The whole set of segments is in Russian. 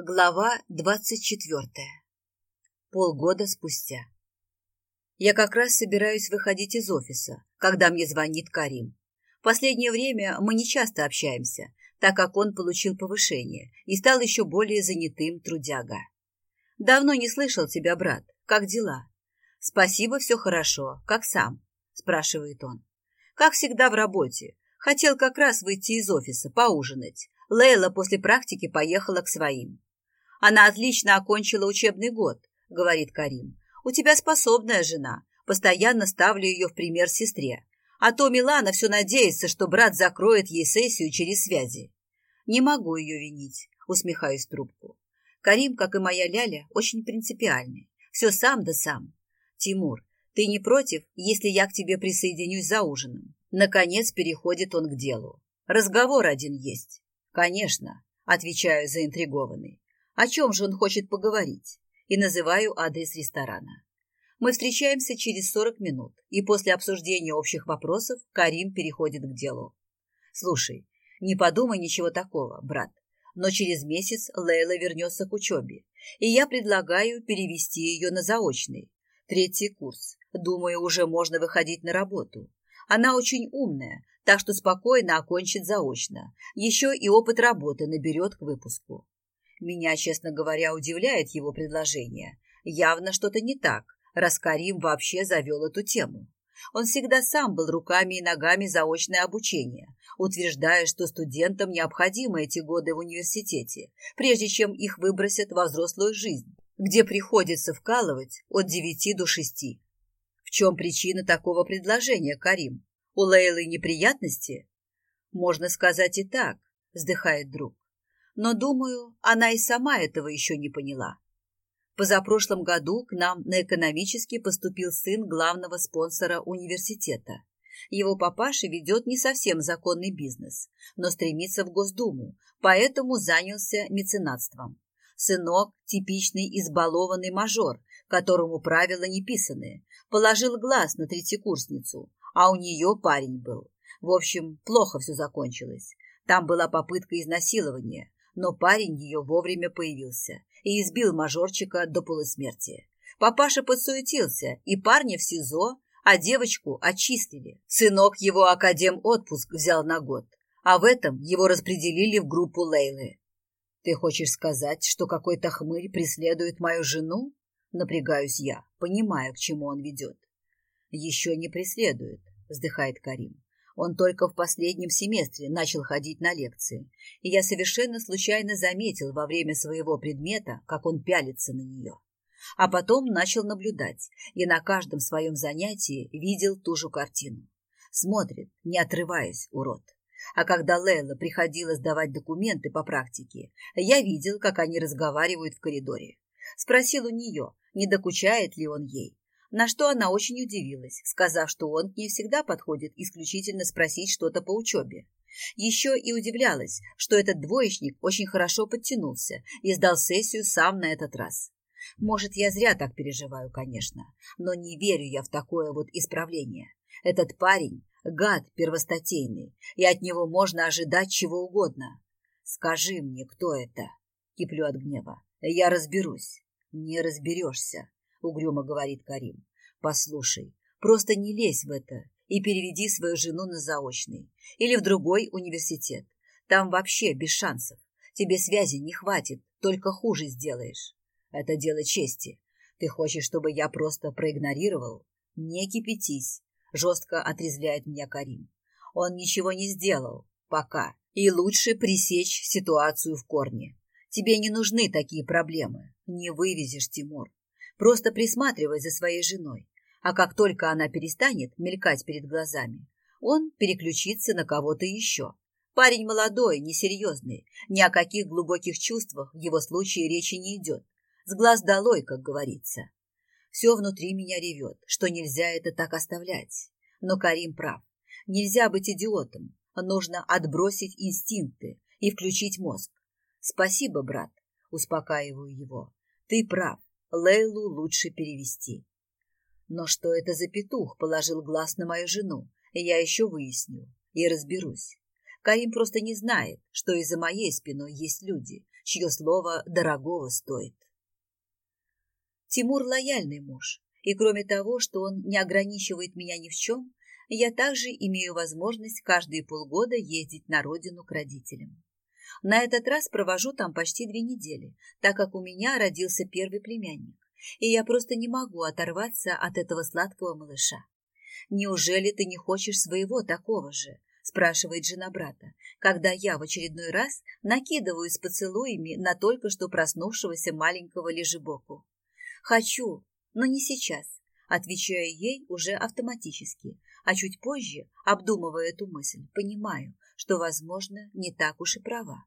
Глава 24. Полгода спустя. Я как раз собираюсь выходить из офиса, когда мне звонит Карим. Последнее время мы не часто общаемся, так как он получил повышение и стал еще более занятым трудяга. «Давно не слышал тебя, брат. Как дела?» «Спасибо, все хорошо. Как сам?» – спрашивает он. «Как всегда в работе. Хотел как раз выйти из офиса, поужинать. Лейла после практики поехала к своим. Она отлично окончила учебный год, говорит Карим. У тебя способная жена. Постоянно ставлю ее в пример сестре. А то Милана все надеется, что брат закроет ей сессию через связи. Не могу ее винить, усмехаюсь в трубку. Карим, как и моя Ляля, очень принципиальный. Все сам да сам. Тимур, ты не против, если я к тебе присоединюсь за ужином? Наконец переходит он к делу. Разговор один есть. Конечно, отвечаю заинтригованный о чем же он хочет поговорить, и называю адрес ресторана. Мы встречаемся через 40 минут, и после обсуждения общих вопросов Карим переходит к делу. Слушай, не подумай ничего такого, брат, но через месяц Лейла вернется к учебе, и я предлагаю перевести ее на заочный, третий курс. Думаю, уже можно выходить на работу. Она очень умная, так что спокойно окончит заочно. Еще и опыт работы наберет к выпуску. Меня, честно говоря, удивляет его предложение. Явно что-то не так, раз Карим вообще завел эту тему. Он всегда сам был руками и ногами заочное обучение, утверждая, что студентам необходимы эти годы в университете, прежде чем их выбросят во взрослую жизнь, где приходится вкалывать от девяти до шести. В чем причина такого предложения, Карим? У Лейлы неприятности? Можно сказать и так, вздыхает друг но, думаю, она и сама этого еще не поняла. Позапрошлом году к нам на экономический поступил сын главного спонсора университета. Его папаша ведет не совсем законный бизнес, но стремится в Госдуму, поэтому занялся меценатством. Сынок – типичный избалованный мажор, которому правила не писаны, положил глаз на третьекурсницу, а у нее парень был. В общем, плохо все закончилось. Там была попытка изнасилования, но парень ее вовремя появился и избил мажорчика до полусмерти. Папаша подсуетился, и парня в СИЗО, а девочку очистили. Сынок его академ отпуск взял на год, а в этом его распределили в группу Лейлы. «Ты хочешь сказать, что какой-то хмырь преследует мою жену?» Напрягаюсь я, понимая, к чему он ведет. «Еще не преследует», — вздыхает Карим. Он только в последнем семестре начал ходить на лекции, и я совершенно случайно заметил во время своего предмета, как он пялится на нее. А потом начал наблюдать, и на каждом своем занятии видел ту же картину. Смотрит, не отрываясь, урод. А когда Лейла приходила сдавать документы по практике, я видел, как они разговаривают в коридоре. Спросил у нее, не докучает ли он ей на что она очень удивилась, сказав, что он не всегда подходит исключительно спросить что-то по учебе. Еще и удивлялась, что этот двоечник очень хорошо подтянулся и сдал сессию сам на этот раз. Может, я зря так переживаю, конечно, но не верю я в такое вот исправление. Этот парень – гад первостатейный, и от него можно ожидать чего угодно. Скажи мне, кто это? Киплю от гнева. Я разберусь. Не разберешься угрюмо говорит Карим. Послушай, просто не лезь в это и переведи свою жену на заочный или в другой университет. Там вообще без шансов. Тебе связи не хватит, только хуже сделаешь. Это дело чести. Ты хочешь, чтобы я просто проигнорировал? Не кипятись, жестко отрезвляет меня Карим. Он ничего не сделал. Пока. И лучше пресечь ситуацию в корне. Тебе не нужны такие проблемы. Не вывезешь, Тимур просто присматриваясь за своей женой. А как только она перестанет мелькать перед глазами, он переключится на кого-то еще. Парень молодой, несерьезный, ни о каких глубоких чувствах в его случае речи не идет. С глаз долой, как говорится. Все внутри меня ревет, что нельзя это так оставлять. Но Карим прав. Нельзя быть идиотом. Нужно отбросить инстинкты и включить мозг. Спасибо, брат, успокаиваю его. Ты прав. Лейлу лучше перевести. Но что это за петух положил глаз на мою жену, я еще выясню и разберусь. Карим просто не знает, что из-за моей спиной есть люди, чье слово дорогого стоит. Тимур лояльный муж, и кроме того, что он не ограничивает меня ни в чем, я также имею возможность каждые полгода ездить на родину к родителям. На этот раз провожу там почти две недели, так как у меня родился первый племянник, и я просто не могу оторваться от этого сладкого малыша. «Неужели ты не хочешь своего такого же?» – спрашивает жена брата, когда я в очередной раз накидываю с поцелуями на только что проснувшегося маленького лежебоку. «Хочу, но не сейчас», – отвечаю ей уже автоматически, а чуть позже, обдумывая эту мысль, понимаю, что, возможно, не так уж и права.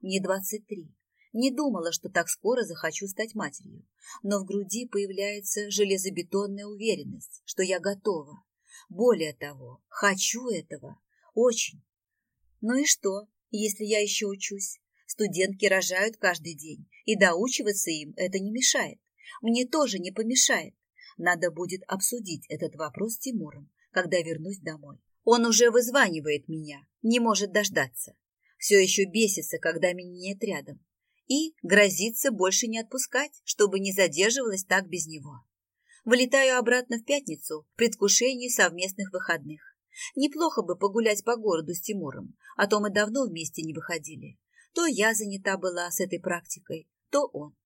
Мне 23. Не думала, что так скоро захочу стать матерью, но в груди появляется железобетонная уверенность, что я готова. Более того, хочу этого. Очень. Ну и что, если я еще учусь? Студентки рожают каждый день, и доучиваться им это не мешает. Мне тоже не помешает. Надо будет обсудить этот вопрос с Тимуром, когда вернусь домой. Он уже вызванивает меня, не может дождаться. Все еще бесится, когда меня нет рядом. И грозится больше не отпускать, чтобы не задерживалась так без него. Вылетаю обратно в пятницу в предвкушении совместных выходных. Неплохо бы погулять по городу с Тимуром, а то мы давно вместе не выходили. То я занята была с этой практикой, то он.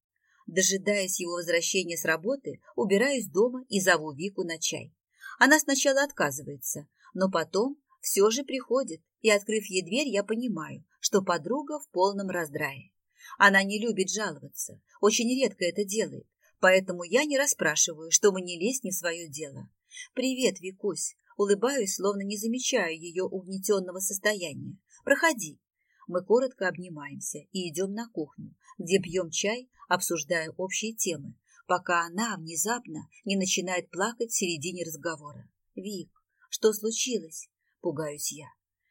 Дожидаясь его возвращения с работы, убираюсь дома и зову Вику на чай. Она сначала отказывается, но потом все же приходит, и, открыв ей дверь, я понимаю, что подруга в полном раздрае. Она не любит жаловаться, очень редко это делает, поэтому я не расспрашиваю, чтобы не лезть не в свое дело. «Привет, Викусь!» Улыбаюсь, словно не замечаю ее угнетенного состояния. «Проходи!» Мы коротко обнимаемся и идем на кухню, где пьем чай, обсуждая общие темы, пока она внезапно не начинает плакать в середине разговора. «Вик, что случилось? Пугаюсь я.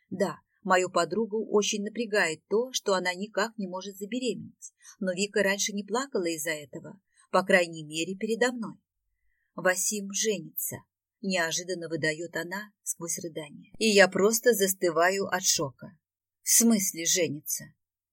Да, мою подругу очень напрягает то, что она никак не может забеременеть. Но Вика раньше не плакала из-за этого, по крайней мере, передо мной. Васим женится. Неожиданно выдает она сквозь рыдание. И я просто застываю от шока. В смысле женится?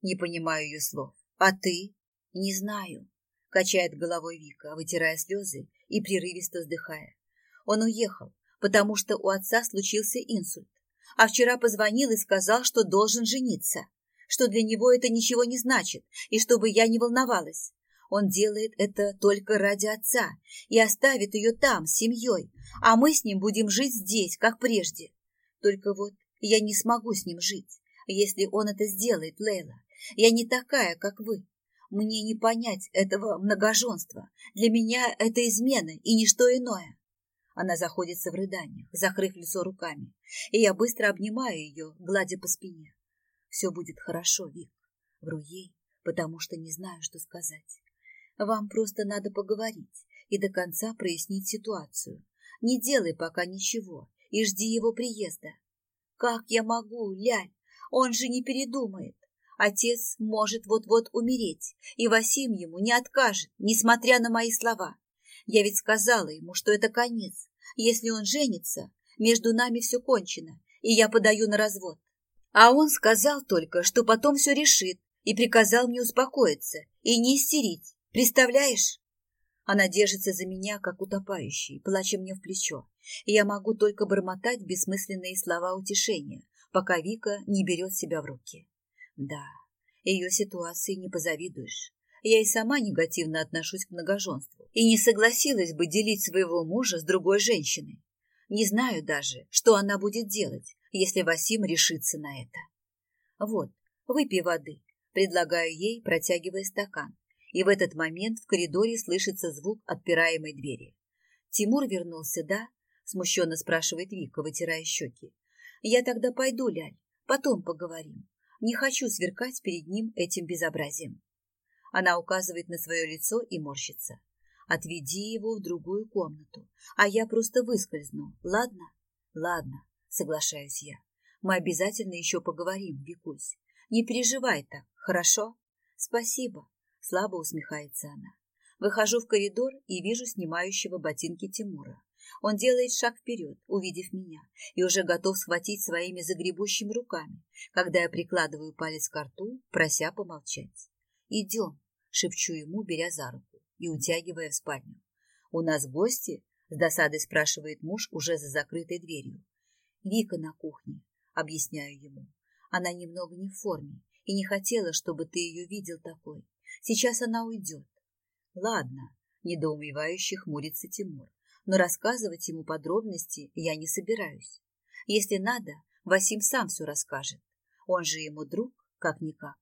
Не понимаю ее слов. А ты? Не знаю. Качает головой Вика, вытирая слезы и прерывисто вздыхая. Он уехал, потому что у отца случился инсульт. А вчера позвонил и сказал, что должен жениться, что для него это ничего не значит, и чтобы я не волновалась. Он делает это только ради отца и оставит ее там, с семьей, а мы с ним будем жить здесь, как прежде. Только вот я не смогу с ним жить, если он это сделает, Лейла. Я не такая, как вы. Мне не понять этого многоженства. Для меня это измена и ничто иное. Она заходится в рыданиях, закрыв лицо руками, и я быстро обнимаю ее, гладя по спине. Все будет хорошо, Вик. Вру ей, потому что не знаю, что сказать. Вам просто надо поговорить и до конца прояснить ситуацию. Не делай пока ничего и жди его приезда. Как я могу, Ляль? Он же не передумает. Отец может вот-вот умереть, и Васим ему не откажет, несмотря на мои слова. Я ведь сказала ему, что это конец, если он женится, между нами все кончено, и я подаю на развод. А он сказал только, что потом все решит, и приказал мне успокоиться и не истерить. Представляешь? Она держится за меня, как утопающий, плача мне в плечо. Я могу только бормотать бессмысленные слова утешения, пока Вика не берет себя в руки. Да, ее ситуации не позавидуешь я и сама негативно отношусь к многоженству и не согласилась бы делить своего мужа с другой женщиной. Не знаю даже, что она будет делать, если Васим решится на это. Вот, выпей воды, предлагаю ей, протягивая стакан. И в этот момент в коридоре слышится звук отпираемой двери. Тимур вернулся, да? Смущенно спрашивает Вика, вытирая щеки. Я тогда пойду, Ляль, потом поговорим. Не хочу сверкать перед ним этим безобразием. Она указывает на свое лицо и морщится. Отведи его в другую комнату, а я просто выскользну, ладно? Ладно, соглашаюсь я. Мы обязательно еще поговорим, Викусь. Не переживай так, хорошо? Спасибо, слабо усмехается она. Выхожу в коридор и вижу снимающего ботинки Тимура. Он делает шаг вперед, увидев меня, и уже готов схватить своими загребущими руками, когда я прикладываю палец к рту, прося помолчать. «Идем», Шепчу ему, беря за руку и утягивая в спальню. «У нас гости?» – с досадой спрашивает муж уже за закрытой дверью. «Вика на кухне», – объясняю ему. «Она немного не в форме и не хотела, чтобы ты ее видел такой. Сейчас она уйдет». «Ладно», – недоумевающе хмурится Тимур. «Но рассказывать ему подробности я не собираюсь. Если надо, Васим сам все расскажет. Он же ему друг, как-никак.